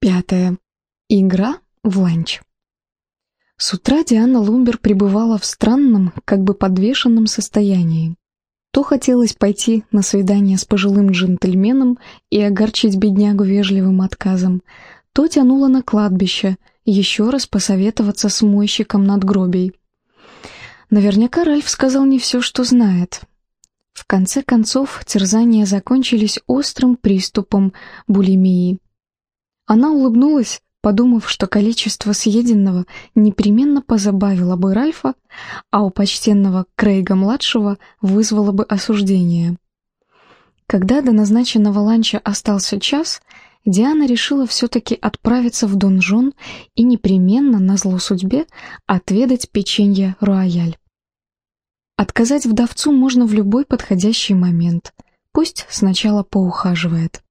Пятое. Игра в ланч. С утра Диана Лумбер пребывала в странном, как бы подвешенном состоянии. То хотелось пойти на свидание с пожилым джентльменом и огорчить беднягу вежливым отказом, то тянуло на кладбище, еще раз посоветоваться с мойщиком надгробий. Наверняка Ральф сказал не все, что знает. В конце концов, терзания закончились острым приступом булимии. Она улыбнулась, подумав, что количество съеденного непременно позабавило бы Ральфа, а у почтенного Крейга-младшего вызвало бы осуждение. Когда до назначенного ланча остался час, Диана решила все-таки отправиться в донжон и непременно, на зло судьбе, отведать печенье рояль. Отказать вдовцу можно в любой подходящий момент, пусть сначала поухаживает.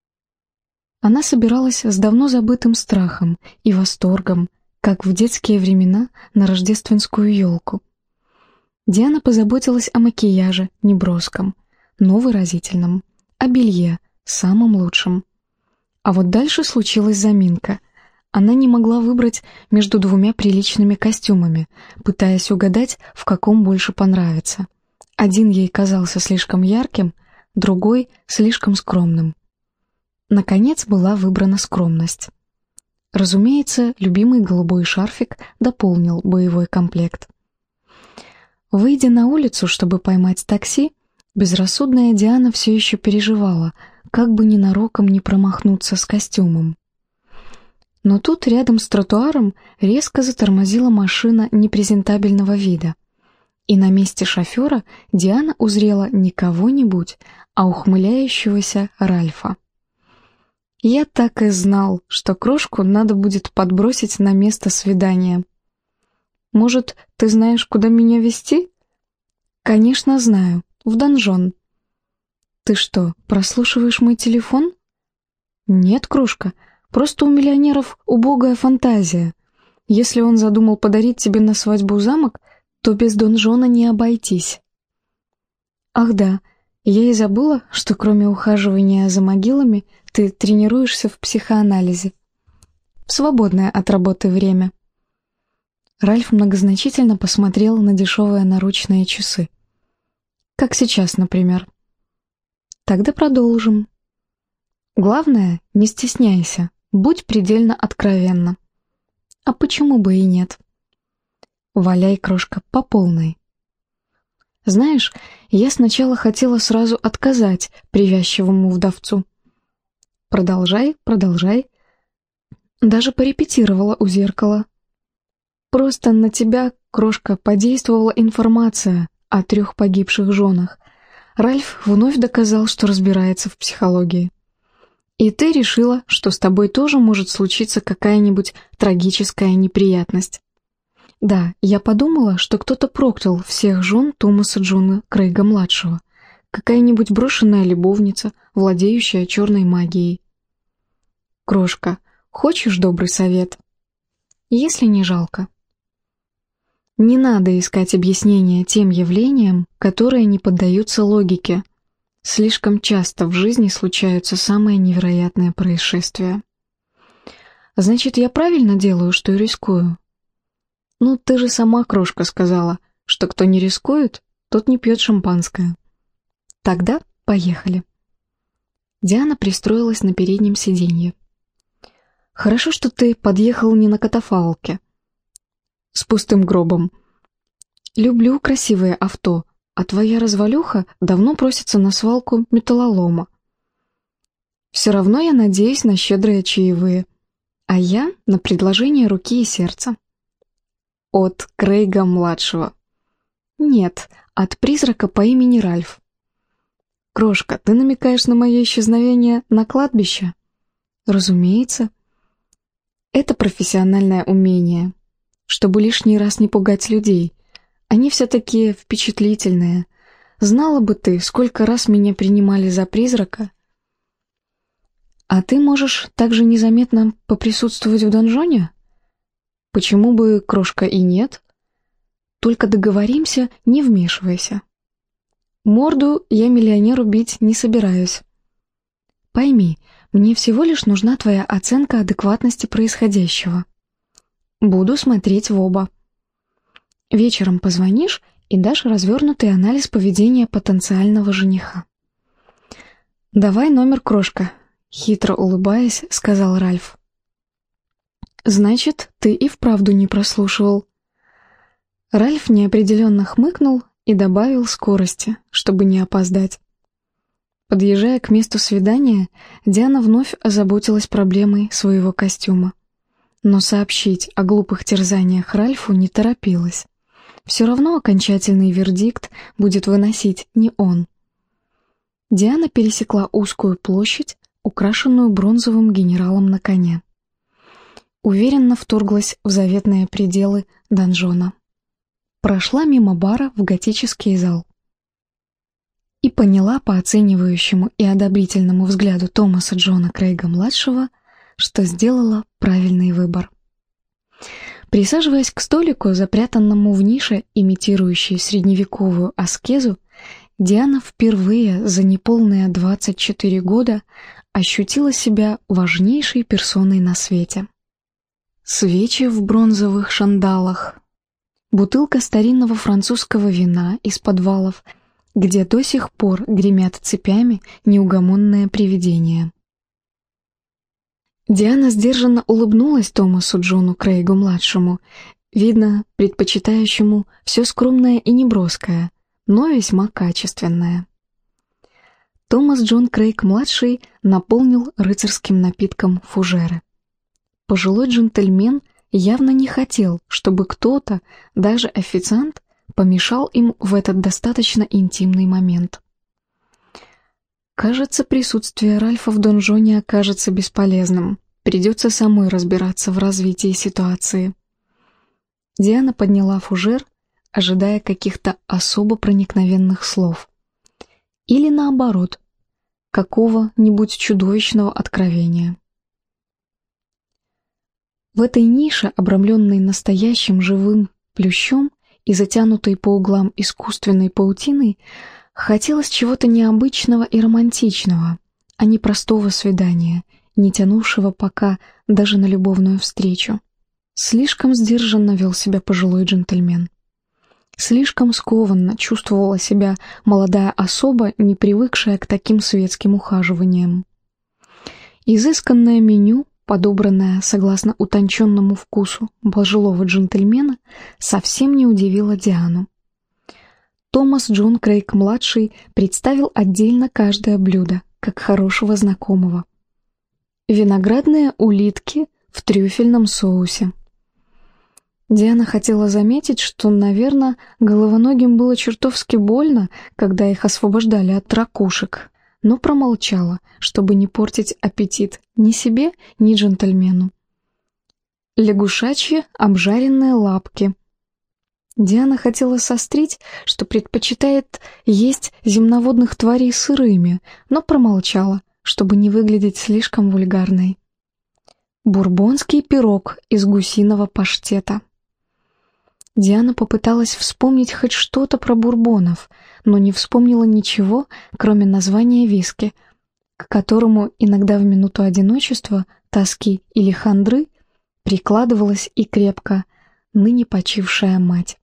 Она собиралась с давно забытым страхом и восторгом, как в детские времена на рождественскую елку. Диана позаботилась о макияже, неброском, но выразительном, о белье, самом лучшем. А вот дальше случилась заминка. Она не могла выбрать между двумя приличными костюмами, пытаясь угадать, в каком больше понравится. Один ей казался слишком ярким, другой — слишком скромным. Наконец была выбрана скромность. Разумеется, любимый голубой шарфик дополнил боевой комплект. Выйдя на улицу, чтобы поймать такси, безрассудная Диана все еще переживала, как бы ненароком не промахнуться с костюмом. Но тут рядом с тротуаром резко затормозила машина непрезентабельного вида. И на месте шофера Диана узрела не кого-нибудь, а ухмыляющегося Ральфа. Я так и знал, что крошку надо будет подбросить на место свидания. Может, ты знаешь, куда меня вести? Конечно, знаю. В донжон. Ты что, прослушиваешь мой телефон? Нет, крошка, просто у миллионеров убогая фантазия. Если он задумал подарить тебе на свадьбу замок, то без донжона не обойтись. Ах да, я и забыла, что кроме ухаживания за могилами ты тренируешься в психоанализе. В свободное от работы время. Ральф многозначительно посмотрел на дешевые наручные часы. Как сейчас, например. Тогда продолжим. Главное, не стесняйся, будь предельно откровенна. А почему бы и нет? Валяй, крошка, по полной. Знаешь, я сначала хотела сразу отказать привязчивому вдовцу. Продолжай, продолжай. Даже порепетировала у зеркала. Просто на тебя, крошка, подействовала информация о трех погибших женах. Ральф вновь доказал, что разбирается в психологии. И ты решила, что с тобой тоже может случиться какая-нибудь трагическая неприятность. Да, я подумала, что кто-то проклял всех жен Томаса Джона Крейга-младшего. Какая-нибудь брошенная любовница, владеющая черной магией. Крошка, хочешь добрый совет? Если не жалко. Не надо искать объяснения тем явлениям, которые не поддаются логике. Слишком часто в жизни случаются самые невероятные происшествия. Значит, я правильно делаю, что рискую? Ну, ты же сама, крошка, сказала, что кто не рискует, тот не пьет шампанское. Тогда поехали. Диана пристроилась на переднем сиденье. Хорошо, что ты подъехал не на катафалке. С пустым гробом. Люблю красивые авто, а твоя развалюха давно просится на свалку металлолома. Все равно я надеюсь на щедрые чаевые, а я на предложение руки и сердца. От Крейга-младшего. Нет, от призрака по имени Ральф. «Крошка, ты намекаешь на мое исчезновение на кладбище?» «Разумеется. Это профессиональное умение, чтобы лишний раз не пугать людей. Они все такие впечатлительные. Знала бы ты, сколько раз меня принимали за призрака. А ты можешь также незаметно поприсутствовать в донжоне? Почему бы, крошка, и нет? Только договоримся, не вмешивайся. Морду я миллионеру бить не собираюсь. Пойми, Мне всего лишь нужна твоя оценка адекватности происходящего. Буду смотреть в оба. Вечером позвонишь и дашь развернутый анализ поведения потенциального жениха. «Давай номер, крошка», — хитро улыбаясь, сказал Ральф. «Значит, ты и вправду не прослушивал». Ральф неопределенно хмыкнул и добавил скорости, чтобы не опоздать. Подъезжая к месту свидания, Диана вновь озаботилась проблемой своего костюма. Но сообщить о глупых терзаниях Ральфу не торопилась. Все равно окончательный вердикт будет выносить не он. Диана пересекла узкую площадь, украшенную бронзовым генералом на коне. Уверенно вторглась в заветные пределы донжона. Прошла мимо бара в готический зал и поняла по оценивающему и одобрительному взгляду Томаса Джона Крейга-младшего, что сделала правильный выбор. Присаживаясь к столику, запрятанному в нише, имитирующей средневековую аскезу, Диана впервые за неполные 24 года ощутила себя важнейшей персоной на свете. Свечи в бронзовых шандалах, бутылка старинного французского вина из подвалов — где до сих пор гремят цепями неугомонное привидение. Диана сдержанно улыбнулась Томасу Джону Крейгу-младшему, видно, предпочитающему все скромное и неброское, но весьма качественное. Томас Джон Крейг-младший наполнил рыцарским напитком фужеры. Пожилой джентльмен явно не хотел, чтобы кто-то, даже официант, помешал им в этот достаточно интимный момент. Кажется, присутствие Ральфа в донжоне окажется бесполезным. Придется самой разбираться в развитии ситуации. Диана подняла фужер, ожидая каких-то особо проникновенных слов. Или наоборот, какого-нибудь чудовищного откровения. В этой нише, обрамленной настоящим живым плющом, и затянутой по углам искусственной паутиной, хотелось чего-то необычного и романтичного, а не простого свидания, не тянувшего пока даже на любовную встречу. Слишком сдержанно вел себя пожилой джентльмен. Слишком скованно чувствовала себя молодая особа, не привыкшая к таким светским ухаживаниям. Изысканное меню подобранная согласно утонченному вкусу пожилого джентльмена, совсем не удивила Диану. Томас Джон Крейг-младший представил отдельно каждое блюдо, как хорошего знакомого. Виноградные улитки в трюфельном соусе. Диана хотела заметить, что, наверное, головоногим было чертовски больно, когда их освобождали от ракушек, но промолчала, чтобы не портить аппетит ни себе, ни джентльмену. Лягушачьи обжаренные лапки. Диана хотела сострить, что предпочитает есть земноводных тварей сырыми, но промолчала, чтобы не выглядеть слишком вульгарной. Бурбонский пирог из гусиного паштета. Диана попыталась вспомнить хоть что-то про бурбонов, но не вспомнила ничего, кроме названия виски, к которому иногда в минуту одиночества, тоски или хандры прикладывалась и крепко ныне почившая мать.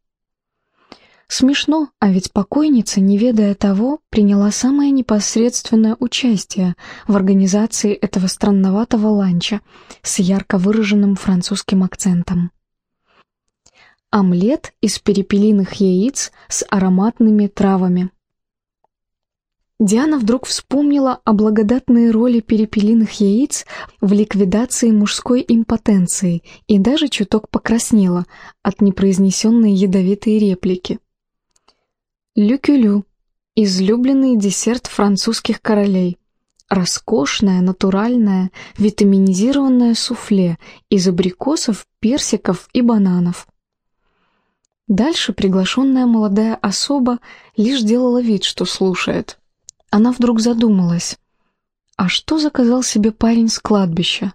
Смешно, а ведь покойница, не ведая того, приняла самое непосредственное участие в организации этого странноватого ланча с ярко выраженным французским акцентом омлет из перепелиных яиц с ароматными травами. Диана вдруг вспомнила о благодатной роли перепелиных яиц в ликвидации мужской импотенции и даже чуток покраснела от непроизнесенной ядовитой реплики. Люкюлю – излюбленный десерт французских королей. Роскошное, натуральное, витаминизированное суфле из абрикосов, персиков и бананов – Дальше приглашенная молодая особа лишь делала вид, что слушает. Она вдруг задумалась. А что заказал себе парень с кладбища?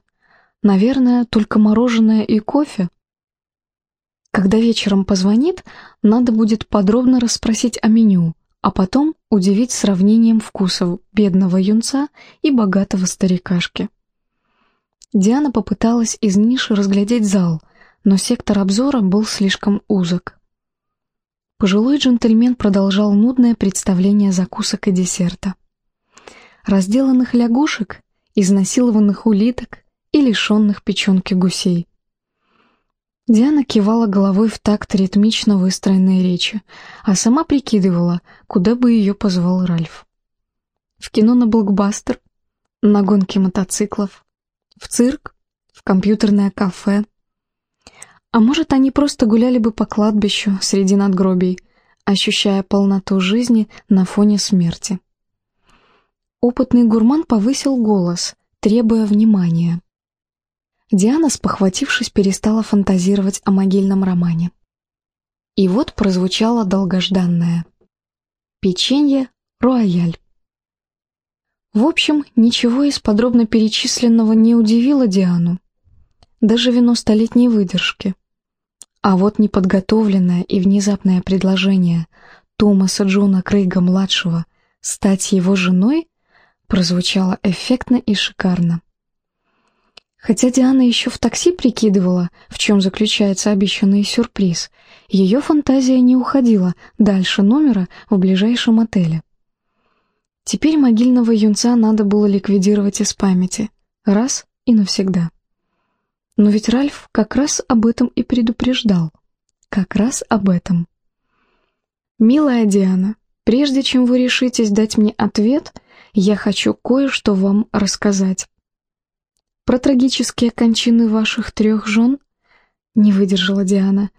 Наверное, только мороженое и кофе? Когда вечером позвонит, надо будет подробно расспросить о меню, а потом удивить сравнением вкусов бедного юнца и богатого старикашки. Диана попыталась из ниши разглядеть зал, но сектор обзора был слишком узок. Пожилой джентльмен продолжал нудное представление закусок и десерта. Разделанных лягушек, изнасилованных улиток и лишенных печенки гусей. Диана кивала головой в такт ритмично выстроенной речи, а сама прикидывала, куда бы ее позвал Ральф. В кино на блокбастер, на гонки мотоциклов, в цирк, в компьютерное кафе. А может, они просто гуляли бы по кладбищу среди надгробий, ощущая полноту жизни на фоне смерти. Опытный гурман повысил голос, требуя внимания. Диана, спохватившись, перестала фантазировать о могильном романе. И вот прозвучало долгожданное. Печенье рояль. В общем, ничего из подробно перечисленного не удивило Диану. Даже вино столетней выдержки. А вот неподготовленное и внезапное предложение Томаса Джона Крейга-младшего стать его женой прозвучало эффектно и шикарно. Хотя Диана еще в такси прикидывала, в чем заключается обещанный сюрприз, ее фантазия не уходила дальше номера в ближайшем отеле. Теперь могильного юнца надо было ликвидировать из памяти, раз и навсегда. Но ведь Ральф как раз об этом и предупреждал. Как раз об этом. «Милая Диана, прежде чем вы решитесь дать мне ответ, я хочу кое-что вам рассказать». Про трагические кончины ваших трех жен не выдержала Диана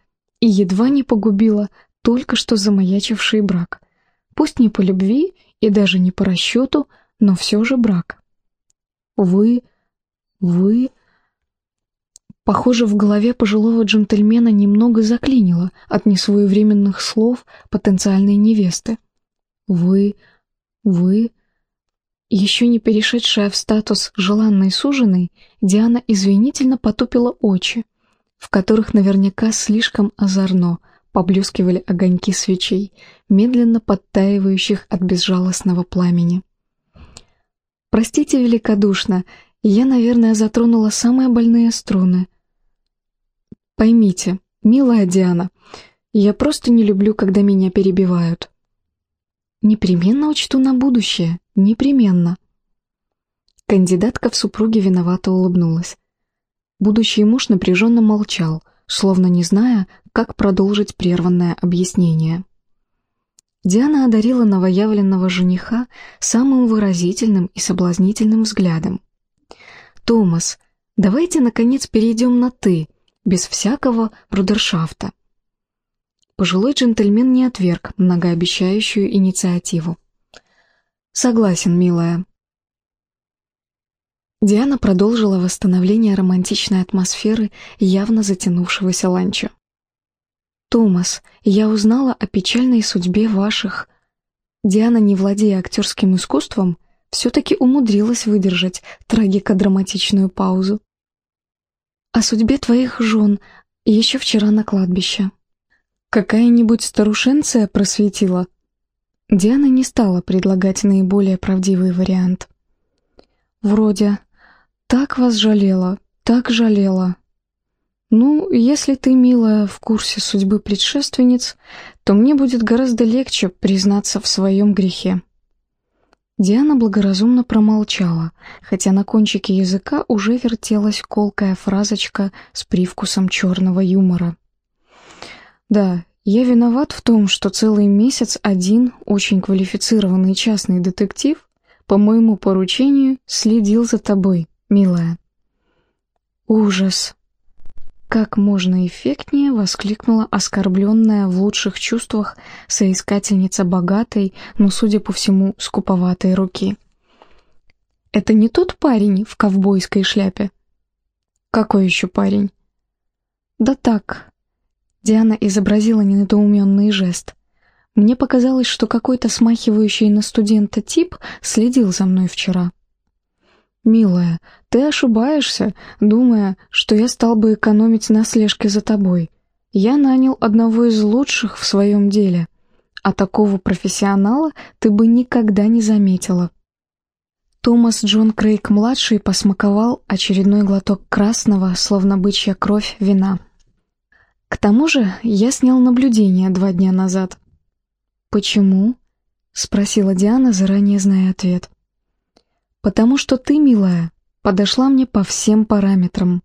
и едва не погубила только что замаячивший брак. Пусть не по любви и даже не по расчету, но все же брак. Вы... вы... Похоже, в голове пожилого джентльмена немного заклинило от несвоевременных слов потенциальной невесты. Вы... вы... Еще не перешедшая в статус желанной суженой, Диана извинительно потупила очи, в которых наверняка слишком озорно поблескивали огоньки свечей, медленно подтаивающих от безжалостного пламени. «Простите великодушно, я, наверное, затронула самые больные струны. Поймите, милая Диана, я просто не люблю, когда меня перебивают. Непременно учту на будущее, непременно. Кандидатка в супруге виновато улыбнулась. Будущий муж напряженно молчал, словно не зная, как продолжить прерванное объяснение. Диана одарила новоявленного жениха самым выразительным и соблазнительным взглядом. «Томас, давайте, наконец, перейдем на «ты», без всякого брудершафта. Пожилой джентльмен не отверг многообещающую инициативу. «Согласен, милая». Диана продолжила восстановление романтичной атмосферы явно затянувшегося ланча. «Томас, я узнала о печальной судьбе ваших...» Диана, не владея актерским искусством, все-таки умудрилась выдержать трагико-драматичную паузу. «О судьбе твоих жен еще вчера на кладбище». Какая-нибудь старушенция просветила? Диана не стала предлагать наиболее правдивый вариант. Вроде «Так вас жалела, так жалела». Ну, если ты, милая, в курсе судьбы предшественниц, то мне будет гораздо легче признаться в своем грехе. Диана благоразумно промолчала, хотя на кончике языка уже вертелась колкая фразочка с привкусом черного юмора. Да, я виноват в том, что целый месяц один очень квалифицированный частный детектив по моему поручению следил за тобой, милая. Ужас! Как можно эффектнее воскликнула оскорбленная в лучших чувствах соискательница богатой, но, судя по всему, скуповатой руки. «Это не тот парень в ковбойской шляпе?» «Какой еще парень?» «Да так, Диана изобразила недоуменный жест. Мне показалось, что какой-то смахивающий на студента тип следил за мной вчера. «Милая, ты ошибаешься, думая, что я стал бы экономить на слежке за тобой. Я нанял одного из лучших в своем деле, а такого профессионала ты бы никогда не заметила. Томас Джон Крейг-младший посмаковал очередной глоток красного, словно бычья кровь, вина. К тому же я снял наблюдение два дня назад. «Почему?» — спросила Диана, заранее зная ответ. «Потому что ты, милая, подошла мне по всем параметрам».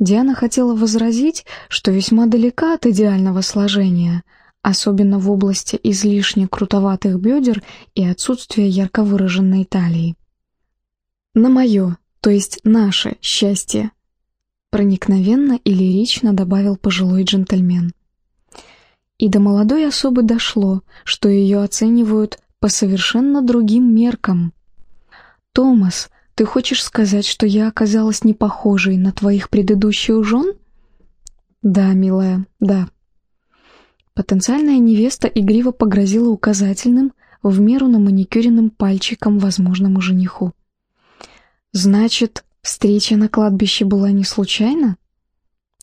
Диана хотела возразить, что весьма далека от идеального сложения, особенно в области излишне крутоватых бедер и отсутствия ярко выраженной талии. «На мое, то есть наше счастье», проникновенно и лирично добавил пожилой джентльмен. И до молодой особы дошло, что ее оценивают по совершенно другим меркам. «Томас, ты хочешь сказать, что я оказалась не похожей на твоих предыдущих жен?» «Да, милая, да». Потенциальная невеста игриво погрозила указательным, в меру на маникюренным пальчиком возможному жениху. «Значит, встреча на кладбище была не случайна?»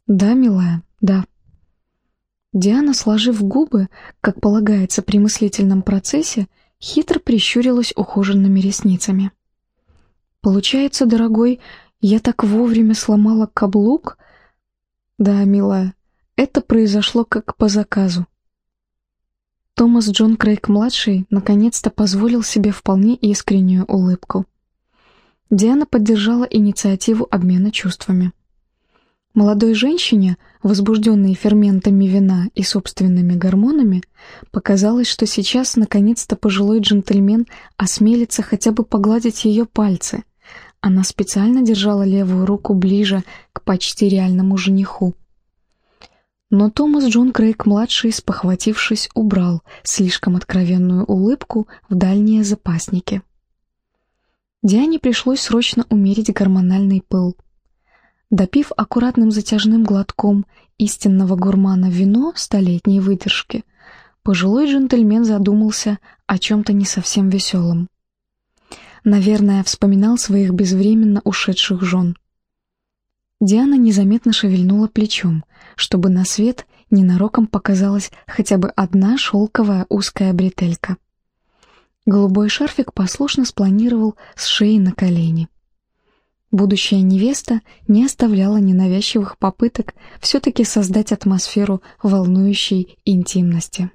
«Да, милая, да». Диана, сложив губы, как полагается при мыслительном процессе, хитро прищурилась ухоженными ресницами. «Получается, дорогой, я так вовремя сломала каблук?» «Да, милая, это произошло как по заказу». Томас Джон Крейг-младший наконец-то позволил себе вполне искреннюю улыбку. Диана поддержала инициативу обмена чувствами. Молодой женщине, возбужденной ферментами вина и собственными гормонами, показалось, что сейчас наконец-то пожилой джентльмен осмелится хотя бы погладить ее пальцы. Она специально держала левую руку ближе к почти реальному жениху. Но Томас Джон Крейг-младший, спохватившись, убрал слишком откровенную улыбку в дальние запасники. Диане пришлось срочно умерить гормональный пыл – Допив аккуратным затяжным глотком истинного гурмана вино столетней выдержки, пожилой джентльмен задумался о чем-то не совсем веселом. Наверное, вспоминал своих безвременно ушедших жен. Диана незаметно шевельнула плечом, чтобы на свет ненароком показалась хотя бы одна шелковая узкая бретелька. Голубой шарфик послушно спланировал с шеи на колени. Будущая невеста не оставляла ненавязчивых попыток все-таки создать атмосферу волнующей интимности.